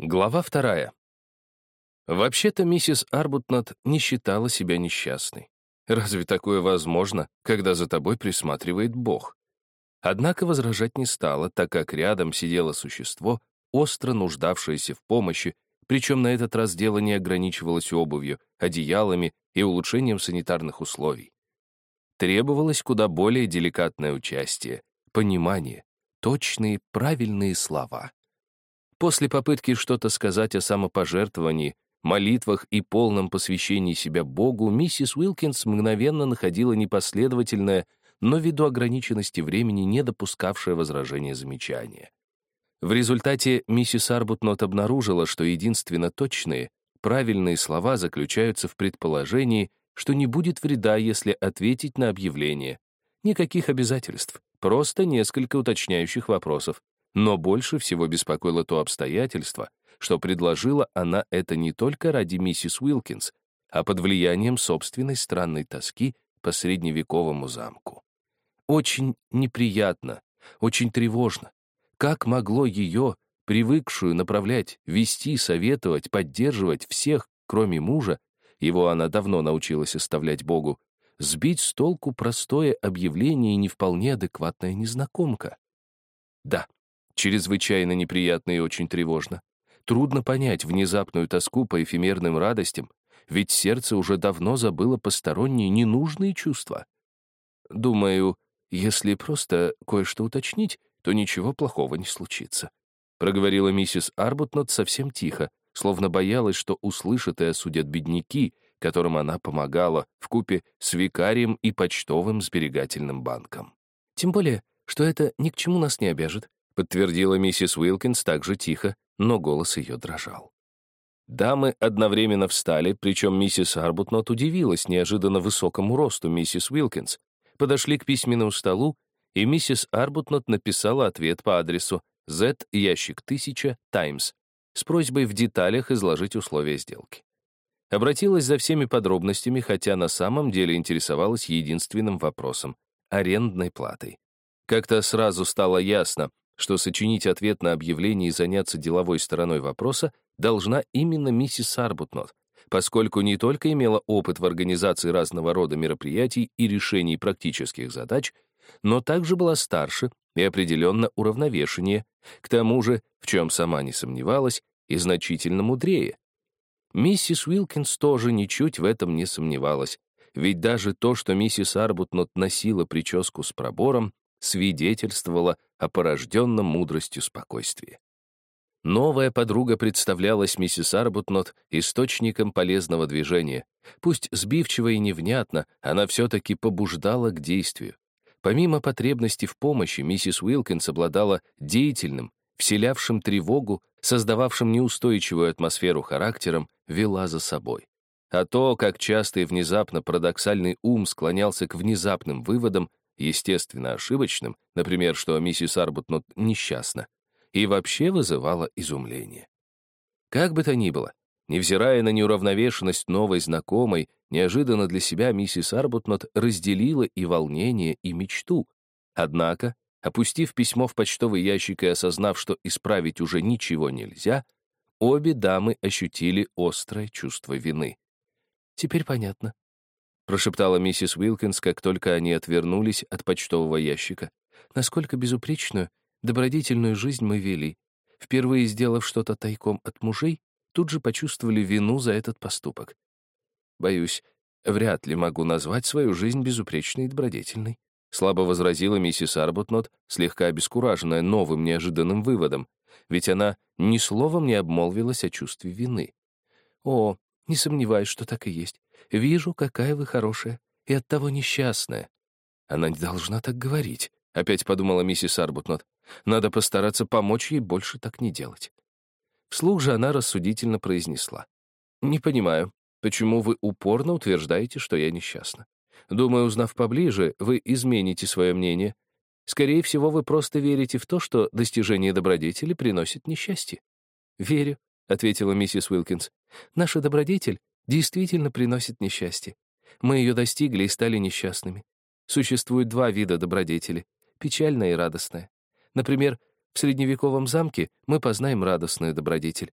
Глава вторая. Вообще-то миссис Арбутнот не считала себя несчастной. Разве такое возможно, когда за тобой присматривает Бог? Однако возражать не стала, так как рядом сидело существо, остро нуждавшееся в помощи, причем на этот раз дело не ограничивалось обувью, одеялами и улучшением санитарных условий. Требовалось куда более деликатное участие, понимание, точные, правильные слова. После попытки что-то сказать о самопожертвовании, молитвах и полном посвящении себя Богу, миссис Уилкинс мгновенно находила непоследовательное, но ввиду ограниченности времени не допускавшее возражения замечания. В результате миссис Арбутнот обнаружила, что единственно точные, правильные слова заключаются в предположении, что не будет вреда, если ответить на объявление. Никаких обязательств, просто несколько уточняющих вопросов, но больше всего беспокоило то обстоятельство, что предложила она это не только ради миссис Уилкинс, а под влиянием собственной странной тоски по средневековому замку. Очень неприятно, очень тревожно. Как могло ее, привыкшую направлять, вести, советовать, поддерживать всех, кроме мужа, его она давно научилась оставлять Богу, сбить с толку простое объявление и не вполне адекватная незнакомка? Да, Чрезвычайно неприятно и очень тревожно. Трудно понять внезапную тоску по эфемерным радостям, ведь сердце уже давно забыло посторонние ненужные чувства. Думаю, если просто кое-что уточнить, то ничего плохого не случится. Проговорила миссис Арбутнот совсем тихо, словно боялась, что услышат и осудят бедняки, которым она помогала, вкупе с викарием и почтовым сберегательным банком. Тем более, что это ни к чему нас не обяжет подтвердила миссис Уилкинс так же тихо, но голос ее дрожал. Дамы одновременно встали, причем миссис Арбутнот удивилась неожиданно высокому росту миссис Уилкинс, подошли к письменному столу, и миссис Арбутнот написала ответ по адресу Z, ящик 1000, Таймс, с просьбой в деталях изложить условия сделки. Обратилась за всеми подробностями, хотя на самом деле интересовалась единственным вопросом — арендной платой. Как-то сразу стало ясно, что сочинить ответ на объявление и заняться деловой стороной вопроса должна именно миссис Арбутнот, поскольку не только имела опыт в организации разного рода мероприятий и решении практических задач, но также была старше и определенно уравновешеннее, к тому же, в чем сама не сомневалась, и значительно мудрее. Миссис Уилкинс тоже ничуть в этом не сомневалась, ведь даже то, что миссис Арбутнот носила прическу с пробором, свидетельствовало о порожденном мудростью спокойствии. Новая подруга представлялась миссис Арбутнот источником полезного движения. Пусть сбивчиво и невнятно, она все-таки побуждала к действию. Помимо потребности в помощи, миссис Уилкинс обладала деятельным, вселявшим тревогу, создававшим неустойчивую атмосферу характером, вела за собой. А то, как часто и внезапно парадоксальный ум склонялся к внезапным выводам, естественно ошибочным, например, что миссис Арбутнот несчастна, и вообще вызывало изумление. Как бы то ни было, невзирая на неуравновешенность новой знакомой, неожиданно для себя миссис Арбутнот разделила и волнение, и мечту. Однако, опустив письмо в почтовый ящик и осознав, что исправить уже ничего нельзя, обе дамы ощутили острое чувство вины. «Теперь понятно», прошептала миссис Уилкинс, как только они отвернулись от почтового ящика. Насколько безупречную, добродетельную жизнь мы вели. Впервые сделав что-то тайком от мужей, тут же почувствовали вину за этот поступок. Боюсь, вряд ли могу назвать свою жизнь безупречной и добродетельной. Слабо возразила миссис Арбутнот, слегка обескураженная новым неожиданным выводом, ведь она ни словом не обмолвилась о чувстве вины. О, не сомневаюсь, что так и есть. Вижу, какая вы хорошая, и оттого несчастная. Она не должна так говорить, опять подумала миссис Арбутнот. Надо постараться помочь ей больше так не делать. Вслух же она рассудительно произнесла. «Не понимаю, почему вы упорно утверждаете, что я несчастна. Думаю, узнав поближе, вы измените свое мнение. Скорее всего, вы просто верите в то, что достижение добродетели приносит несчастье». «Верю», — ответила миссис Уилкинс. «Наша добродетель действительно приносит несчастье. Мы ее достигли и стали несчастными. Существует два вида добродетели — печальная и радостная. Например, в средневековом замке мы познаем радостную добродетель.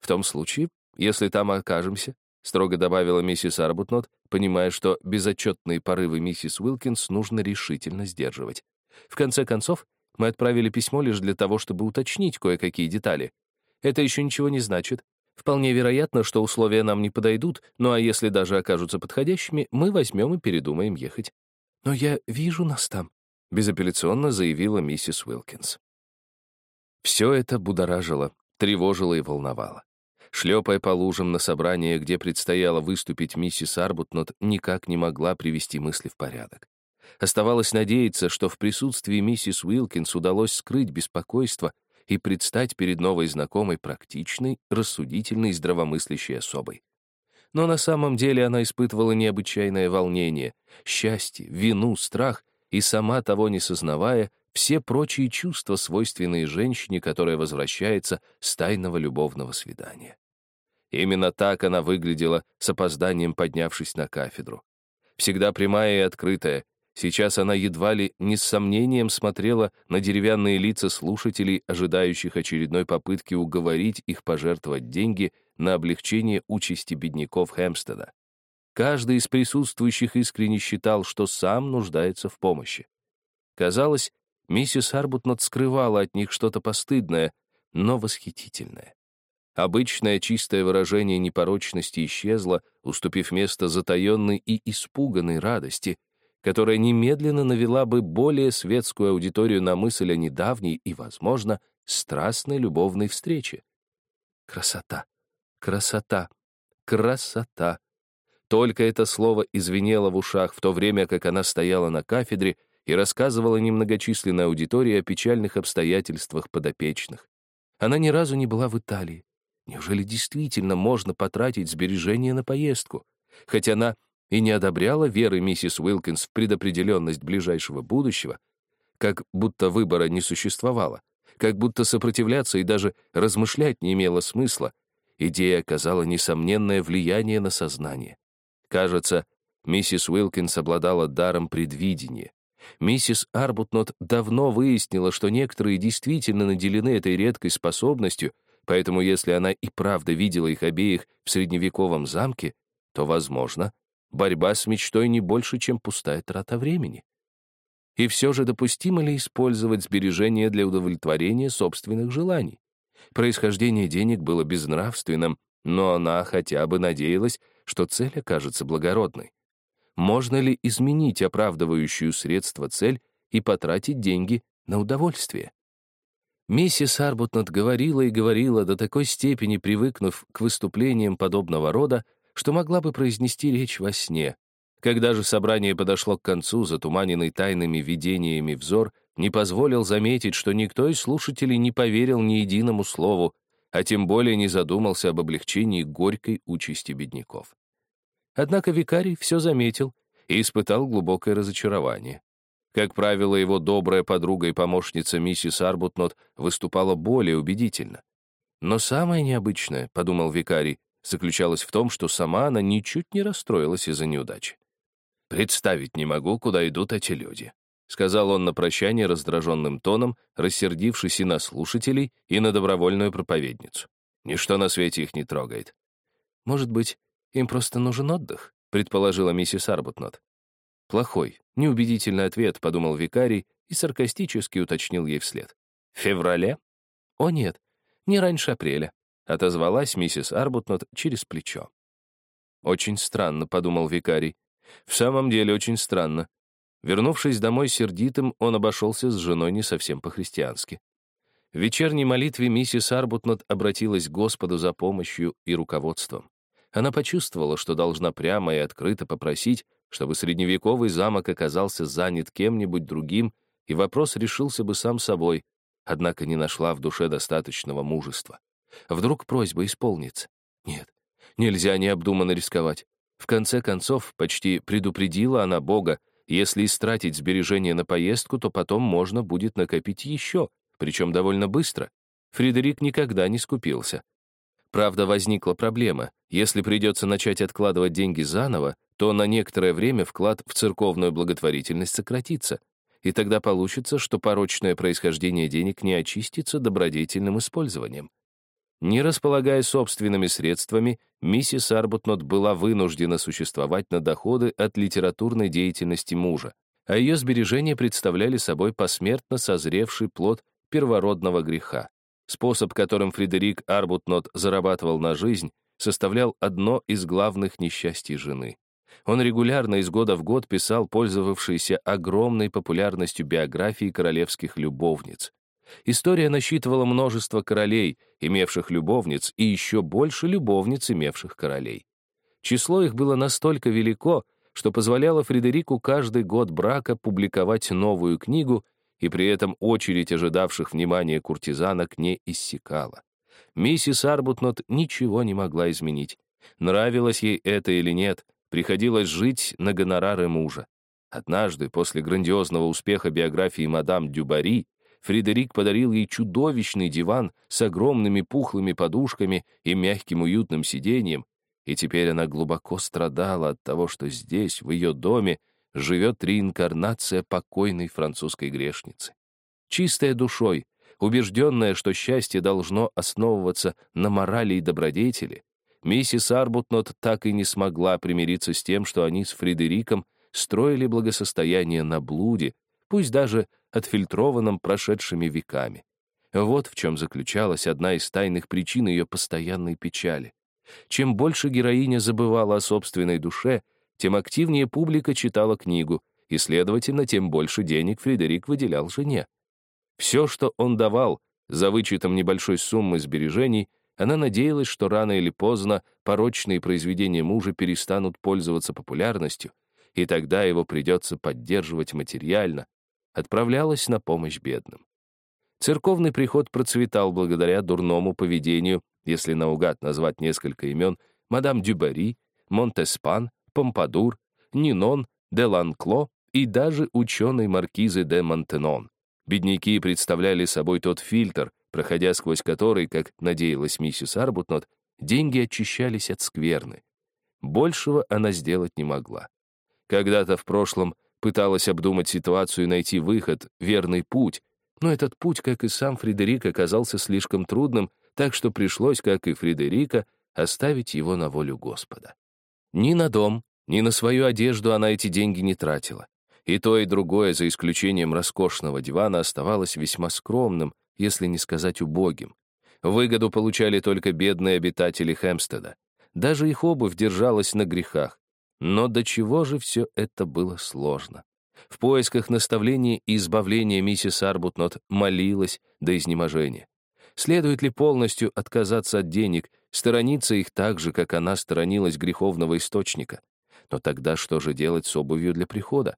В том случае, если там окажемся, строго добавила миссис Арбутнот, понимая, что безотчетные порывы миссис Уилкинс нужно решительно сдерживать. В конце концов, мы отправили письмо лишь для того, чтобы уточнить кое-какие детали. Это еще ничего не значит. Вполне вероятно, что условия нам не подойдут, ну а если даже окажутся подходящими, мы возьмем и передумаем ехать. Но я вижу нас там, — безапелляционно заявила миссис Уилкинс. Все это будоражило, тревожило и волновало. Шлепая по лужам на собрание, где предстояло выступить миссис Арбутнот, никак не могла привести мысли в порядок. Оставалось надеяться, что в присутствии миссис Уилкинс удалось скрыть беспокойство и предстать перед новой знакомой практичной, рассудительной, здравомыслящей особой. Но на самом деле она испытывала необычайное волнение, счастье, вину, страх и, сама того не сознавая, все прочие чувства, свойственные женщине, которая возвращается с тайного любовного свидания. Именно так она выглядела, с опозданием поднявшись на кафедру. Всегда прямая и открытая, сейчас она едва ли не с сомнением смотрела на деревянные лица слушателей, ожидающих очередной попытки уговорить их пожертвовать деньги на облегчение участи бедняков Хэмстеда. Каждый из присутствующих искренне считал, что сам нуждается в помощи. Казалось, миссис Арбутнот скрывала от них что-то постыдное, но восхитительное. Обычное чистое выражение непорочности исчезло, уступив место затаенной и испуганной радости, которая немедленно навела бы более светскую аудиторию на мысль о недавней и, возможно, страстной любовной встрече. Красота, красота, красота. Только это слово извинело в ушах в то время, как она стояла на кафедре и рассказывала немногочисленной аудитории о печальных обстоятельствах подопечных. Она ни разу не была в Италии. Неужели действительно можно потратить сбережения на поездку? Хотя она и не одобряла веры миссис Уилкинс в предопределенность ближайшего будущего, как будто выбора не существовало, как будто сопротивляться и даже размышлять не имело смысла, идея оказала несомненное влияние на сознание. Кажется, миссис Уилкинс обладала даром предвидения. Миссис Арбутнот давно выяснила, что некоторые действительно наделены этой редкой способностью, поэтому если она и правда видела их обеих в средневековом замке, то, возможно, борьба с мечтой не больше, чем пустая трата времени. И все же допустимо ли использовать сбережения для удовлетворения собственных желаний? Происхождение денег было безнравственным, но она хотя бы надеялась, что цель окажется благородной. Можно ли изменить оправдывающую средства цель и потратить деньги на удовольствие? Миссис Арбутнот говорила и говорила до такой степени, привыкнув к выступлениям подобного рода, что могла бы произнести речь во сне. Когда же собрание подошло к концу, затуманенный тайными видениями взор не позволил заметить, что никто из слушателей не поверил ни единому слову, а тем более не задумался об облегчении горькой участи бедняков. Однако викарий все заметил и испытал глубокое разочарование. Как правило, его добрая подруга и помощница миссис Арбутнот выступала более убедительно. Но самое необычное, — подумал викарий, — заключалось в том, что сама она ничуть не расстроилась из-за неудачи. «Представить не могу, куда идут эти люди», — сказал он на прощание раздраженным тоном, рассердившись и на слушателей, и на добровольную проповедницу. Ничто на свете их не трогает. «Может быть, им просто нужен отдых», — предположила миссис Арбутнот. Плохой, неубедительный ответ, подумал викарий и саркастически уточнил ей вслед. В феврале? О нет, не раньше апреля, отозвалась миссис Арбутнот через плечо. Очень странно, подумал викарий. В самом деле очень странно. Вернувшись домой сердитым, он обошелся с женой не совсем по-христиански. В вечерней молитве миссис Арбутнот обратилась к Господу за помощью и руководством. Она почувствовала, что должна прямо и открыто попросить, чтобы средневековый замок оказался занят кем-нибудь другим, и вопрос решился бы сам собой, однако не нашла в душе достаточного мужества. Вдруг просьба исполнится? Нет, нельзя необдуманно рисковать. В конце концов, почти предупредила она Бога, если истратить сбережения на поездку, то потом можно будет накопить еще, причем довольно быстро. Фредерик никогда не скупился. Правда, возникла проблема. Если придется начать откладывать деньги заново, то на некоторое время вклад в церковную благотворительность сократится, и тогда получится, что порочное происхождение денег не очистится добродетельным использованием. Не располагая собственными средствами, миссис Арбутнот была вынуждена существовать на доходы от литературной деятельности мужа, а ее сбережения представляли собой посмертно созревший плод первородного греха. Способ, которым Фредерик Арбутнот зарабатывал на жизнь, составлял одно из главных несчастий жены. Он регулярно из года в год писал пользовавшиеся огромной популярностью биографии королевских любовниц. История насчитывала множество королей, имевших любовниц, и еще больше любовниц, имевших королей. Число их было настолько велико, что позволяло Фредерику каждый год брака публиковать новую книгу, и при этом очередь ожидавших внимания куртизанок не иссякала. Миссис Арбутнот ничего не могла изменить. Нравилось ей это или нет, приходилось жить на гонорары мужа. Однажды, после грандиозного успеха биографии мадам Дюбари, Фредерик подарил ей чудовищный диван с огромными пухлыми подушками и мягким уютным сиденьем, и теперь она глубоко страдала от того, что здесь, в ее доме, живет реинкарнация покойной французской грешницы. Чистая душой, убежденная, что счастье должно основываться на морали и добродетели, миссис Арбутнот так и не смогла примириться с тем, что они с Фредериком строили благосостояние на блуде, пусть даже отфильтрованном прошедшими веками. Вот в чем заключалась одна из тайных причин ее постоянной печали. Чем больше героиня забывала о собственной душе, тем активнее публика читала книгу, и, следовательно, тем больше денег Фредерик выделял жене. Все, что он давал, за вычетом небольшой суммы сбережений, она надеялась, что рано или поздно порочные произведения мужа перестанут пользоваться популярностью, и тогда его придется поддерживать материально, отправлялась на помощь бедным. Церковный приход процветал благодаря дурному поведению, если наугад назвать несколько имен, мадам Дюбари, Монтеспан, Помпадур, Нинон, де Ланкло и даже ученой маркизы де Монтенон. Бедняки представляли собой тот фильтр, проходя сквозь который, как надеялась миссис Арбутнот, деньги очищались от скверны. Большего она сделать не могла. Когда-то в прошлом пыталась обдумать ситуацию и найти выход, верный путь, но этот путь, как и сам Фредерик, оказался слишком трудным, так что пришлось, как и Фредерика, оставить его на волю Господа. Ни на дом, ни на свою одежду она эти деньги не тратила. И то, и другое, за исключением роскошного дивана, оставалось весьма скромным, если не сказать убогим. Выгоду получали только бедные обитатели Хэмстеда. Даже их обувь держалась на грехах. Но до чего же все это было сложно? В поисках наставления и избавления миссис Арбутнот молилась до изнеможения. Следует ли полностью отказаться от денег, сторониться их так же, как она сторонилась греховного источника? Но тогда что же делать с обувью для прихода?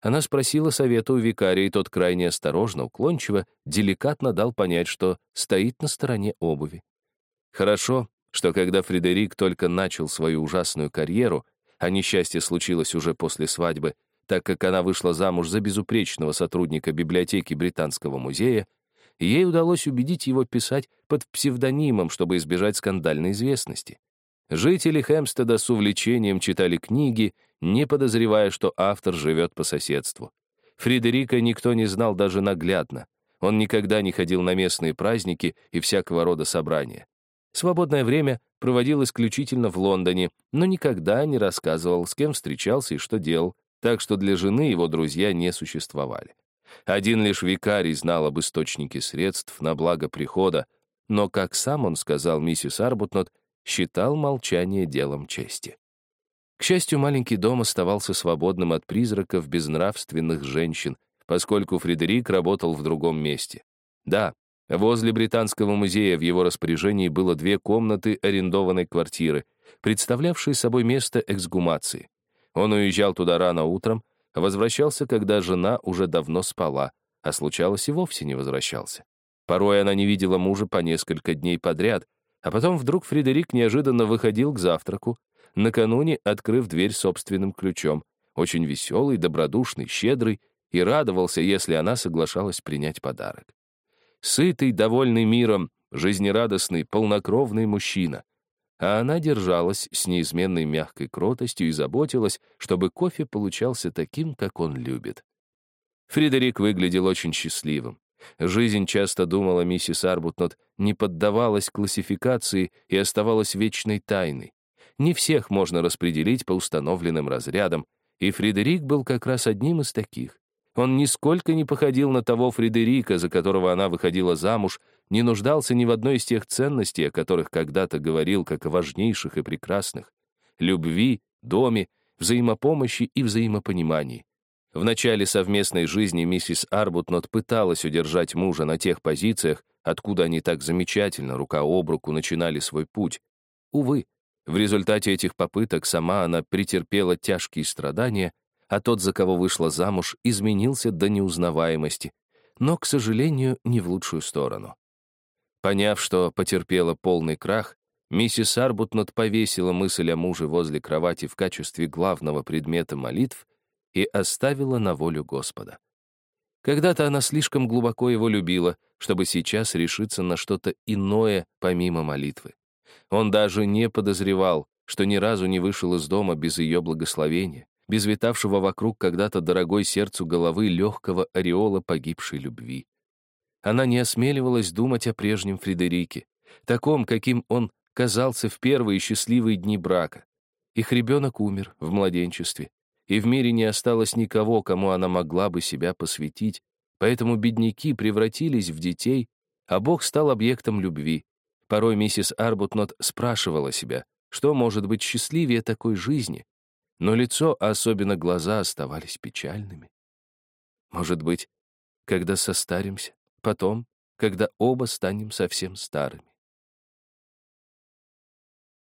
Она спросила совета у викария, и тот крайне осторожно, уклончиво, деликатно дал понять, что стоит на стороне обуви. Хорошо, что когда Фредерик только начал свою ужасную карьеру, а несчастье случилось уже после свадьбы, так как она вышла замуж за безупречного сотрудника библиотеки Британского музея, ей удалось убедить его писать под псевдонимом, чтобы избежать скандальной известности. Жители Хэмстеда с увлечением читали книги, не подозревая, что автор живет по соседству. Фредерика никто не знал даже наглядно. Он никогда не ходил на местные праздники и всякого рода собрания. Свободное время проводил исключительно в Лондоне, но никогда не рассказывал, с кем встречался и что делал, так что для жены его друзья не существовали. Один лишь викарий знал об источнике средств на благо прихода, но, как сам он сказал миссис Арбутнот, считал молчание делом чести. К счастью, маленький дом оставался свободным от призраков безнравственных женщин, поскольку Фредерик работал в другом месте. Да, Возле Британского музея в его распоряжении было две комнаты арендованной квартиры, представлявшие собой место эксгумации. Он уезжал туда рано утром, возвращался, когда жена уже давно спала, а случалось и вовсе не возвращался. Порой она не видела мужа по несколько дней подряд, а потом вдруг Фредерик неожиданно выходил к завтраку, накануне открыв дверь собственным ключом, очень веселый, добродушный, щедрый, и радовался, если она соглашалась принять подарок сытый, довольный миром, жизнерадостный, полнокровный мужчина. А она держалась с неизменной мягкой кротостью и заботилась, чтобы кофе получался таким, как он любит. Фредерик выглядел очень счастливым. Жизнь, часто думала миссис Арбутнот, не поддавалась классификации и оставалась вечной тайной. Не всех можно распределить по установленным разрядам, и Фредерик был как раз одним из таких. Он нисколько не походил на того Фредерика, за которого она выходила замуж, не нуждался ни в одной из тех ценностей, о которых когда-то говорил, как о важнейших и прекрасных — любви, доме, взаимопомощи и взаимопонимании. В начале совместной жизни миссис Арбутнот пыталась удержать мужа на тех позициях, откуда они так замечательно рука об руку начинали свой путь. Увы, в результате этих попыток сама она претерпела тяжкие страдания, а тот, за кого вышла замуж, изменился до неузнаваемости, но, к сожалению, не в лучшую сторону. Поняв, что потерпела полный крах, миссис Арбутнот повесила мысль о муже возле кровати в качестве главного предмета молитв и оставила на волю Господа. Когда-то она слишком глубоко его любила, чтобы сейчас решиться на что-то иное помимо молитвы. Он даже не подозревал, что ни разу не вышел из дома без ее благословения, без витавшего вокруг когда-то дорогой сердцу головы легкого ореола погибшей любви. Она не осмеливалась думать о прежнем Фредерике, таком, каким он казался в первые счастливые дни брака. Их ребенок умер в младенчестве, и в мире не осталось никого, кому она могла бы себя посвятить, поэтому бедняки превратились в детей, а Бог стал объектом любви. Порой миссис Арбутнот спрашивала себя, что может быть счастливее такой жизни, но лицо, а особенно глаза, оставались печальными. Может быть, когда состаримся, потом, когда оба станем совсем старыми.